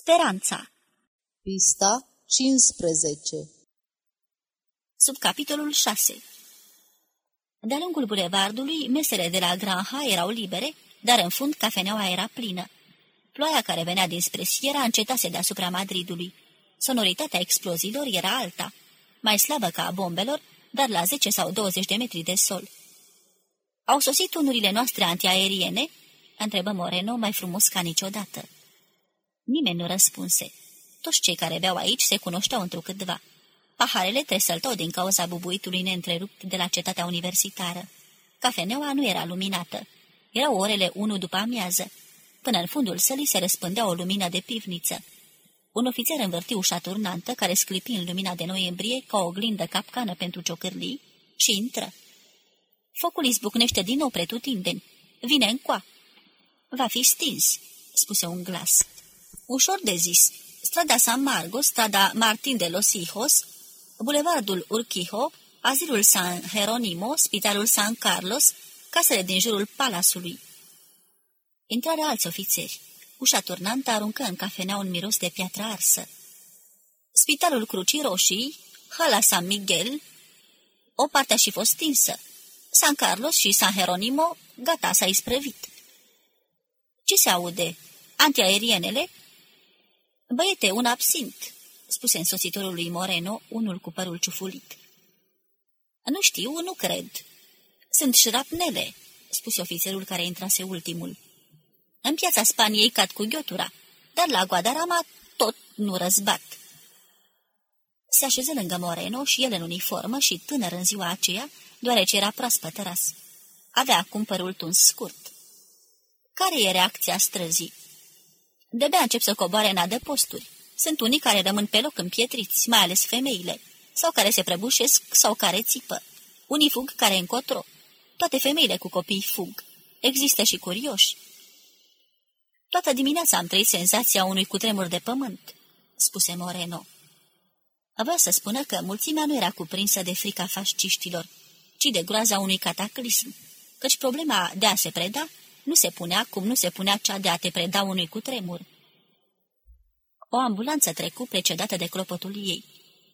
Speranța Pista 15 Sub capitolul 6 De-a lungul bulevardului, mesele de la Granha erau libere, dar în fund cafeneaua era plină. Ploaia care venea dinspre Sierra încetase deasupra Madridului. Sonoritatea exploziilor era alta, mai slabă ca a bombelor, dar la 10 sau 20 de metri de sol. Au sosit tunurile noastre antiaeriene?" întrebă Moreno mai frumos ca niciodată. Nimeni nu răspunse. Toți cei care beau aici se cunoșteau întrucâtva. Paharele tresăltau din cauza bubuitului neîntrerupt de la cetatea universitară. Cafeneaua nu era luminată. Erau orele unu după amiază. Până în fundul sălii se răspândea o lumină de pivniță. Un ofițer învârti ușa turnantă, care sclipi în lumina de noiembrie ca o oglindă capcană pentru ciocârlii, și intră. Focul izbucnește din nou pretutindeni. Vine încoa. Va fi stins, spuse un glas. Ușor de zis, strada San Marcos, strada Martin de los Hijos, bulevardul Urquijo, azilul San Jeronimo, spitalul San Carlos, casele din jurul palasului. Intrarea alți ofițeri. Ușa turnantă aruncă în cafenea un miros de piatră arsă. Spitalul Crucii Roșii, hala San Miguel, o parte a și fost stinsă. San Carlos și San Jeronimo, gata, s-a isprăvit. Ce se aude? Antiaerienele? Băiete, un absint, spuse însoțitorul lui Moreno, unul cu părul ciufulit. Nu știu, nu cred. Sunt șrapnele, spuse ofițerul care intrase ultimul. În piața Spaniei cad cu ghiotura, dar la Guadarama tot nu răzbat. Se așeză lângă Moreno și el în uniformă și tânăr în ziua aceea, deoarece era proaspăt ras. Avea acum părul tuns scurt. Care e reacția străzii? De-abia încep să coboare în adăposturi. Sunt unii care rămân pe loc împietriți, mai ales femeile, sau care se prăbușesc, sau care țipă. Unii fug care încotro. Toate femeile cu copii fug. Există și curioși. Toată dimineața am trăit senzația unui cutremur de pământ, spuse Moreno. Avea să spună că mulțimea nu era cuprinsă de frica fasciștilor, ci de groaza unui cataclism, căci problema de a se preda nu se punea cum nu se punea cea de a te preda unui cutremur. O ambulanță trecu precedată de clopotul ei.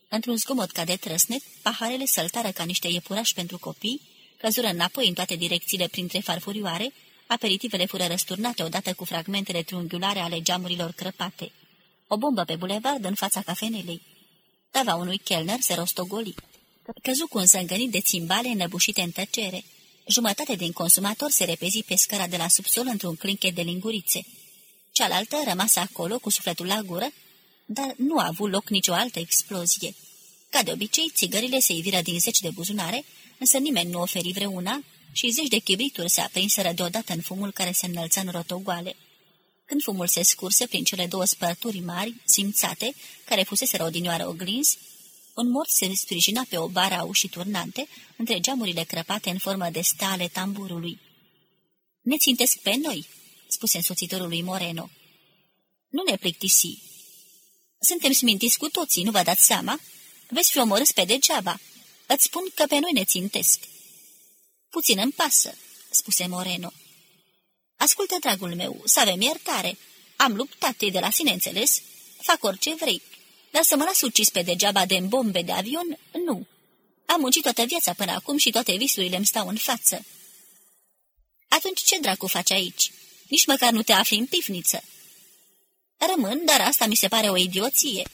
Într-un zgomot ca de trăsnet, paharele săltară ca niște iepurași pentru copii, căzură înapoi în toate direcțiile printre farfurioare, aperitivele fură răsturnate odată cu fragmentele triunghiulare ale geamurilor crăpate. O bombă pe bulevard în fața cafenelei. Tava unui chelner se rostogoli. Căzu cu un zângănit de țimbale înăbușite în tăcere. Jumătate din consumator se repezi pe scara de la subsol într-un clinchet de lingurițe. Cealaltă rămasă acolo cu sufletul la gură, dar nu a avut loc nicio altă explozie. Ca de obicei, țigările se iviră din zeci de buzunare, însă nimeni nu oferi vreuna și zeci de chibrituri se aprinseră deodată în fumul care se înălță în rotogoale. Când fumul se scurse prin cele două spărturi mari, simțate, care fuseseră odinioară oglinzi, un mort se sprijina pe o bară a ușii turnante, între geamurile crăpate în formă de stale tamburului. Ne țintesc pe noi," spuse însoțitorul lui Moreno. Nu ne plictisi. Suntem smintiți cu toții, nu vă dați seama? Veți fi omorâți pe degeaba. Îți spun că pe noi ne țintesc." Puțin îmi pasă," spuse Moreno. Ascultă, dragul meu, să avem iertare. Am luptat, de la sine înțeles. Fac orice vrei. Dar să mă las ucis pe degeaba de bombe de avion, nu. Am muncit toată viața până acum și toate visurile îmi stau în față. Atunci ce dracu faci aici? Nici măcar nu te afli în pivniță. Rămân, dar asta mi se pare o idioție.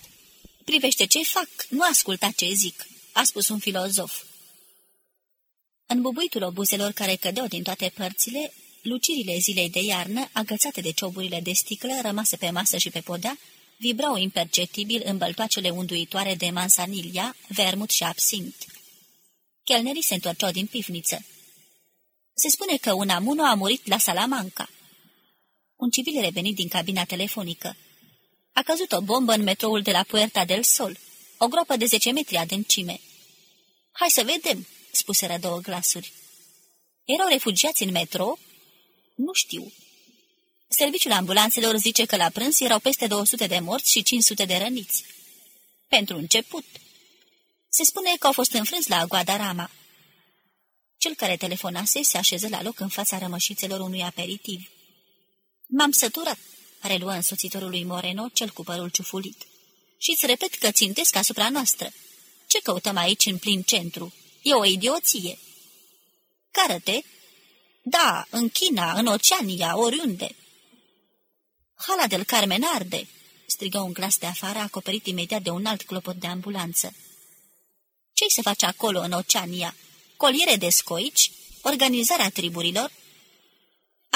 Privește ce fac, nu asculta ce zic, a spus un filozof. În bubuitul obuzelor care cădeau din toate părțile, lucirile zilei de iarnă, agățate de cioburile de sticlă rămase pe masă și pe podea, vibrau imperceptibil în băltoacele unduitoare de mansanilia, vermut și absint. Chelnerii se întorceau din pivniță. Se spune că un amuno a murit la Salamanca. Un civil revenit din cabina telefonică. A căzut o bombă în metroul de la Puerta del Sol, o groapă de zece metri adâncime. Hai să vedem, spuseră două glasuri. Erau refugiați în metro? Nu știu. Serviciul ambulanțelor zice că la prânz erau peste 200 de morți și 500 de răniți. Pentru început. Se spune că au fost înfrânți la Guadarama. Cel care telefonase se așeză la loc în fața rămășițelor unui aperitiv. M-am săturat. reluă însoțitorul lui Moreno, cel cu părul ciufulit. Și-ți repet că țintesc asupra noastră. Ce căutăm aici în plin centru? E o idioție. Cară-te? Da, în China, în Oceania, oriunde. Hala del Carmen arde, strigă un glas de afară, acoperit imediat de un alt clopot de ambulanță. Ce-i se face acolo, în Oceania? Coliere de scoici? Organizarea triburilor?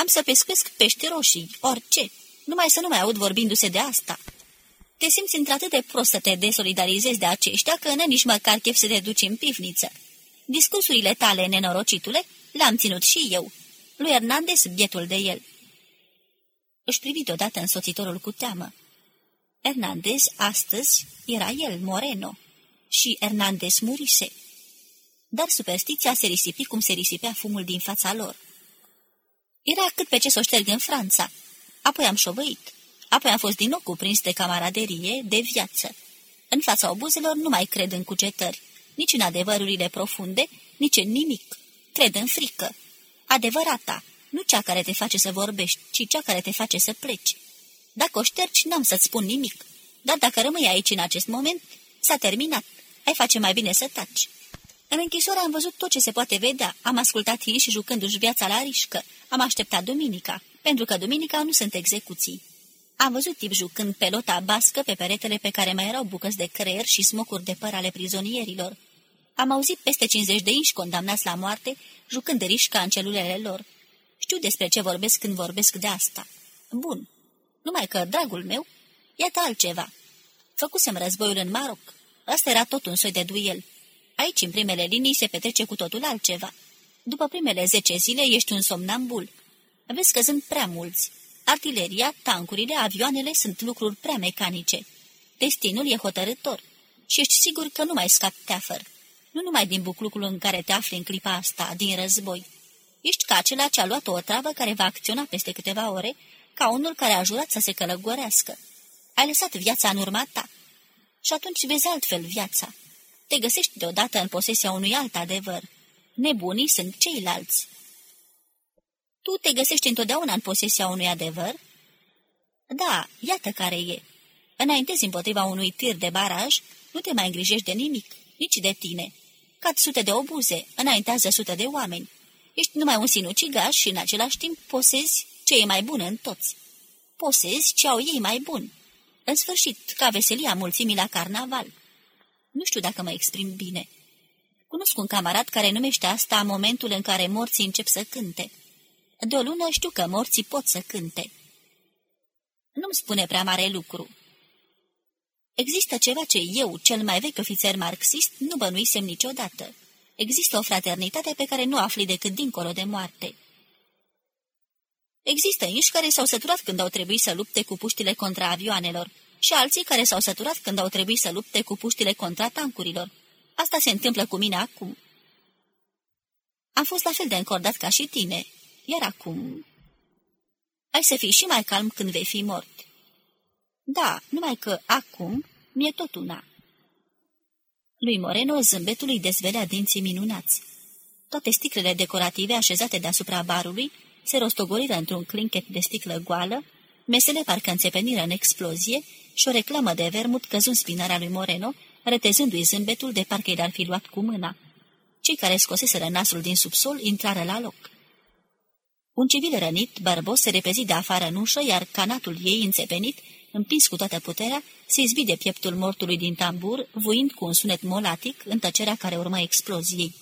Am să pescuiesc pești roșii, orice, numai să nu mai aud vorbindu-se de asta. Te simți într-atât de prost să te desolidarizezi de aceștia că n nici măcar chef să te duci în pivniță. Discursurile tale, nenorocitule, le-am ținut și eu. Lui Hernandez, bietul de el. Își privi deodată însoțitorul cu teamă. Hernandez, astăzi, era el, Moreno, și Hernandez murise. Dar superstiția se risipi cum se risipea fumul din fața lor. Era cât pe ce să o șterg în Franța. Apoi am șovăit. Apoi am fost din nou cuprins de camaraderie, de viață. În fața obuzelor nu mai cred în cugetări, nici în adevărurile profunde, nici în nimic. Cred în frică. Adevărata, nu cea care te face să vorbești, ci cea care te face să pleci. Dacă o ștergi, n-am să-ți spun nimic. Dar dacă rămâi aici în acest moment, s-a terminat. Ai face mai bine să taci. În închisoare am văzut tot ce se poate vedea. Am ascultat și jucându-și viața la rișcă. Am așteptat duminica, pentru că duminica nu sunt execuții. Am văzut tip jucând pelota bască pe peretele pe care mai erau bucăți de creier și smocuri de păr ale prizonierilor. Am auzit peste 50 de inși condamnați la moarte, jucând de rișca în celulele lor. Știu despre ce vorbesc când vorbesc de asta. Bun. Numai că, dragul meu, iată altceva. Făcusem războiul în Maroc. Asta era tot un soi de duel. Aici, în primele linii, se petrece cu totul altceva. După primele zece zile, ești un somnambul. Vezi că sunt prea mulți. Artileria, tancurile, avioanele sunt lucruri prea mecanice. Destinul e hotărător și ești sigur că nu mai scapi teafăr. Nu numai din buclucul în care te afli în clipa asta, din război. Ești ca acela ce a luat o travă care va acționa peste câteva ore, ca unul care a jurat să se călăgorească. Ai lăsat viața în urma ta. Și atunci vezi altfel viața. Te găsești deodată în posesia unui alt adevăr. Nebunii sunt ceilalți. Tu te găsești întotdeauna în posesia unui adevăr? Da, iată care e. Înaintezi împotriva unui tir de baraj, nu te mai îngrijești de nimic, nici de tine. Cad sute de obuze, înaintează sute de oameni. Ești numai un sinucigaș și în același timp posezi ce e mai bun în toți. Posezi ce au ei mai bun. În sfârșit, ca veselia mulțimii la carnaval. Nu știu dacă mă exprim bine. Cunosc un camarat care numește asta momentul în care morții încep să cânte. De o lună știu că morții pot să cânte. Nu-mi spune prea mare lucru. Există ceva ce eu, cel mai vechi ofițer marxist, nu bănuisem niciodată. Există o fraternitate pe care nu afli decât dincolo de moarte. Există inși care s-au săturat când au trebuit să lupte cu puștile contra avioanelor și alții care s-au săturat când au trebuit să lupte cu puștile contra tancurilor. Asta se întâmplă cu mine acum. Am fost la fel de încordat ca și tine, iar acum... Ai să fii și mai calm când vei fi mort. Da, numai că acum mi-e tot una. Lui Moreno zâmbetul îi dezvelea dinții minunați. Toate sticlele decorative așezate deasupra barului se rostogoriră într-un clinchet de sticlă goală, mesele parcă înțepeniră în explozie și o reclamă de vermut căzu în spinarea lui Moreno, retezându-i zâmbetul de parcă i ar fi luat cu mâna. Cei care scoseseră nasul din subsol intrară la loc. Un civil rănit, bărbos, se repezi de afară în ușă, iar canatul ei înțepenit, împins cu toată puterea, se izbi de pieptul mortului din tambur, vuind cu un sunet molatic în tăcerea care urma exploziei.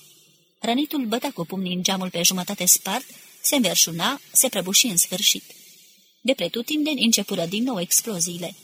Rănitul bătea cu pumnii în geamul pe jumătate spart, se înverșuna, se prăbuși în sfârșit. De pretutindeni începură din nou exploziile.